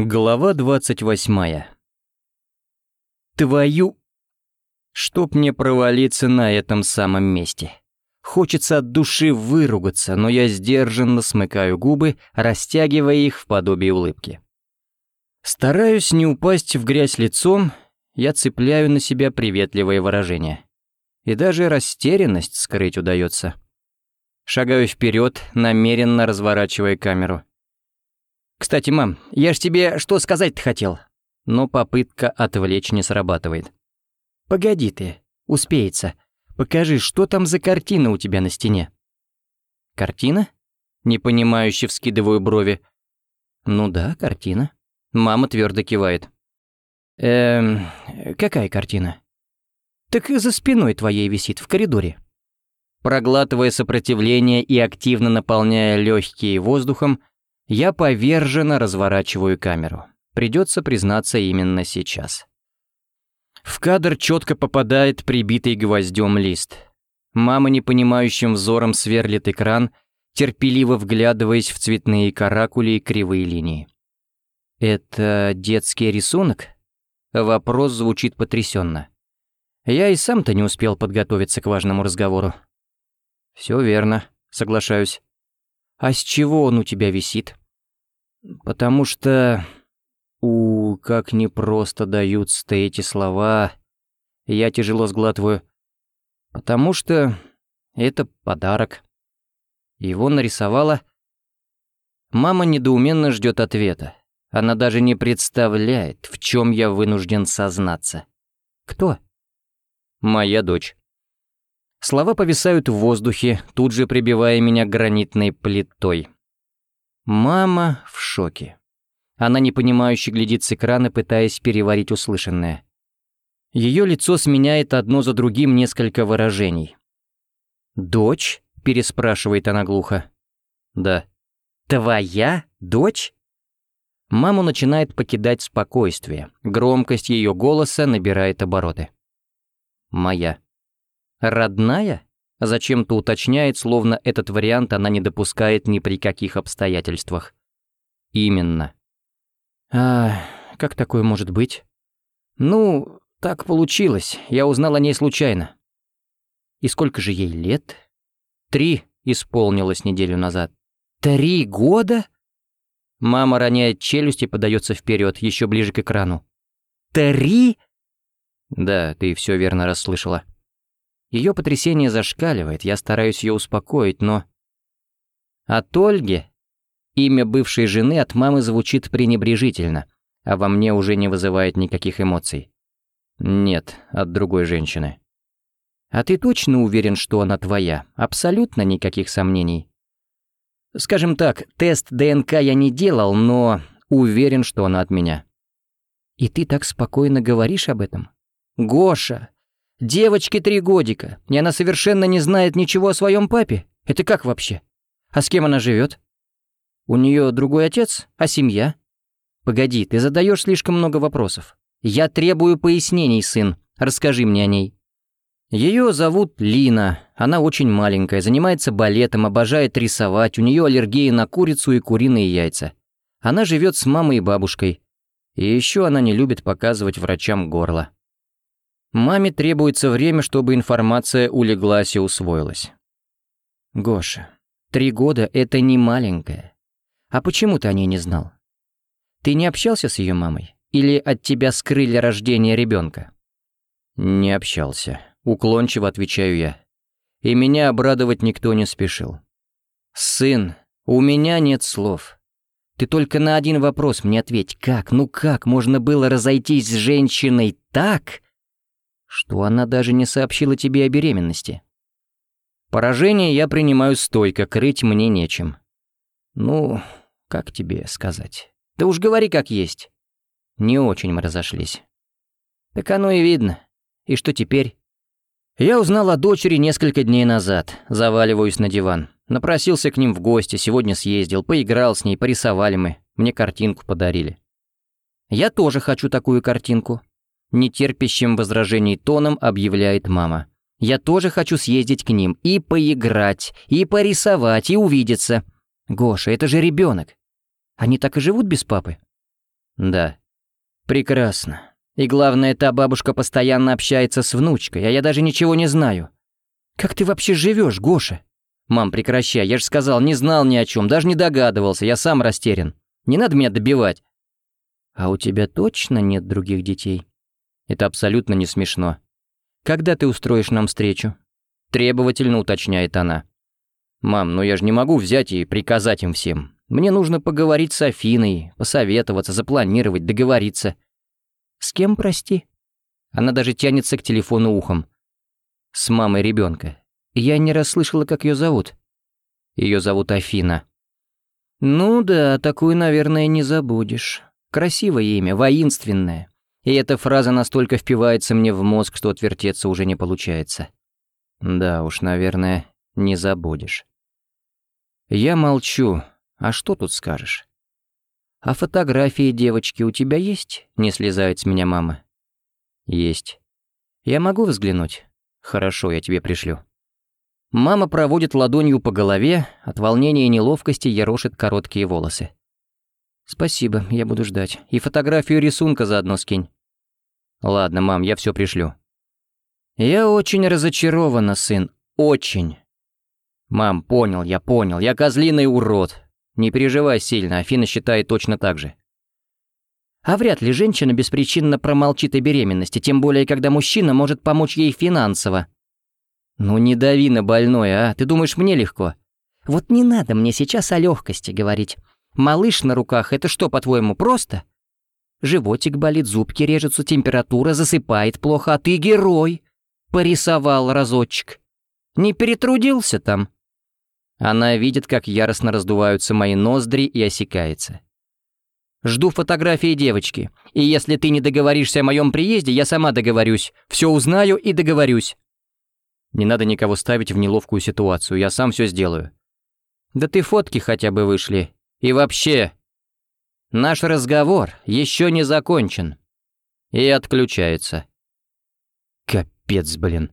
Глава двадцать восьмая. Твою... Чтоб мне провалиться на этом самом месте. Хочется от души выругаться, но я сдержанно смыкаю губы, растягивая их в подобие улыбки. Стараюсь не упасть в грязь лицом, я цепляю на себя приветливое выражение. И даже растерянность скрыть удается. Шагаю вперед, намеренно разворачивая камеру. «Кстати, мам, я ж тебе что сказать-то хотел?» Но попытка отвлечь не срабатывает. «Погоди ты, успеется. Покажи, что там за картина у тебя на стене?» «Картина?» Непонимающе вскидываю брови. «Ну да, картина». Мама твердо кивает. «Эм, какая картина?» «Так за спиной твоей висит, в коридоре». Проглатывая сопротивление и активно наполняя легкие воздухом, я поверженно разворачиваю камеру. Придется признаться именно сейчас. В кадр четко попадает прибитый гвоздем лист. Мама непонимающим взором сверлит экран, терпеливо вглядываясь в цветные каракули и кривые линии. «Это детский рисунок?» Вопрос звучит потрясенно. Я и сам-то не успел подготовиться к важному разговору. «Все верно», — соглашаюсь. «А с чего он у тебя висит?» «Потому что... У, как непросто даются-то эти слова. Я тяжело сглатываю. Потому что это подарок. Его нарисовала... Мама недоуменно ждет ответа. Она даже не представляет, в чем я вынужден сознаться. Кто? Моя дочь. Слова повисают в воздухе, тут же прибивая меня гранитной плитой. Мама в шоке. Она непонимающе глядит с экрана, пытаясь переварить услышанное. Ее лицо сменяет одно за другим несколько выражений. «Дочь?» — переспрашивает она глухо. «Да». «Твоя дочь?» Маму начинает покидать спокойствие. Громкость ее голоса набирает обороты. «Моя». «Родная?» Зачем-то уточняет, словно этот вариант она не допускает ни при каких обстоятельствах. «Именно». «А как такое может быть?» «Ну, так получилось. Я узнал о ней случайно». «И сколько же ей лет?» «Три» исполнилось неделю назад. «Три года?» Мама роняет челюсть и подается вперед, еще ближе к экрану. «Три?» «Да, ты все верно расслышала». Ее потрясение зашкаливает, я стараюсь ее успокоить, но... От Ольги имя бывшей жены от мамы звучит пренебрежительно, а во мне уже не вызывает никаких эмоций. Нет, от другой женщины. А ты точно уверен, что она твоя? Абсолютно никаких сомнений. Скажем так, тест ДНК я не делал, но уверен, что она от меня. И ты так спокойно говоришь об этом? Гоша, девочке три годика, и она совершенно не знает ничего о своем папе. Это как вообще? А с кем она живет? У нее другой отец, а семья? Погоди, ты задаешь слишком много вопросов. Я требую пояснений, сын. Расскажи мне о ней. Ее зовут Лина. Она очень маленькая, занимается балетом, обожает рисовать, у нее аллергия на курицу и куриные яйца. Она живет с мамой и бабушкой. И еще она не любит показывать врачам горло. Маме требуется время, чтобы информация улеглась и усвоилась. Гоша, три года — это не маленькая. А почему ты о ней не знал? Ты не общался с ее мамой? Или от тебя скрыли рождение ребенка? Не общался. Уклончиво отвечаю я. И меня обрадовать никто не спешил. «Сын, у меня нет слов. Ты только на один вопрос мне ответь. Как, ну как можно было разойтись с женщиной так, что она даже не сообщила тебе о беременности?» Поражение я принимаю стойко, крыть мне нечем. Ну, как тебе сказать? Да уж говори как есть. Не очень мы разошлись. Так оно и видно. И что теперь? Я узнал о дочери несколько дней назад, заваливаюсь на диван. Напросился к ним в гости, сегодня съездил, поиграл с ней, порисовали мы, мне картинку подарили. Я тоже хочу такую картинку. Нетерпящим возражений тоном объявляет мама. Я тоже хочу съездить к ним и поиграть, и порисовать, и увидеться. Гоша, это же ребенок. Они так и живут без папы? Да. Прекрасно. И главное, та бабушка постоянно общается с внучкой, а я даже ничего не знаю. Как ты вообще живешь, Гоша? Мам, прекращай, я же сказал, не знал ни о чем, даже не догадывался, я сам растерян. Не надо меня добивать. А у тебя точно нет других детей? Это абсолютно не смешно. Когда ты устроишь нам встречу? Требовательно уточняет она. Мам, ну я же не могу взять и приказать им всем. Мне нужно поговорить с Афиной, посоветоваться, запланировать, договориться. С кем, прости? Она даже тянется к телефону ухом. С мамой ребенка. Я не расслышала, как ее зовут. Ее зовут Афина. Ну да, такую, наверное, не забудешь. Красивое имя, воинственное. И эта фраза настолько впивается мне в мозг, что отвертеться уже не получается. Да уж, наверное, не забудешь. Я молчу. А что тут скажешь? «А фотографии девочки у тебя есть?» — не слезает с меня мама. «Есть. Я могу взглянуть?» «Хорошо, я тебе пришлю». Мама проводит ладонью по голове, от волнения и неловкости ерошит короткие волосы. «Спасибо, я буду ждать. И фотографию рисунка заодно скинь». «Ладно, мам, я все пришлю». «Я очень разочарована, сын, очень». «Мам, понял, я понял, я козлиный урод. Не переживай сильно, Афина считает точно так же». А вряд ли женщина беспричинно промолчит о беременности, тем более, когда мужчина может помочь ей финансово. «Ну не дави на больное, а? Ты думаешь, мне легко?» «Вот не надо мне сейчас о легкости говорить. Малыш на руках — это что, по-твоему, просто? Животик болит, зубки режутся, температура, засыпает плохо, а ты герой. Порисовал разочек. Не перетрудился там?» Она видит, как яростно раздуваются мои ноздри и осекается. «Жду фотографии девочки, и если ты не договоришься о моем приезде, я сама договорюсь. Все узнаю и договорюсь». Не надо никого ставить в неловкую ситуацию, я сам все сделаю. Да ты фотки хотя бы вышли, и вообще, наш разговор еще не закончен. И отключается. Капец, блин.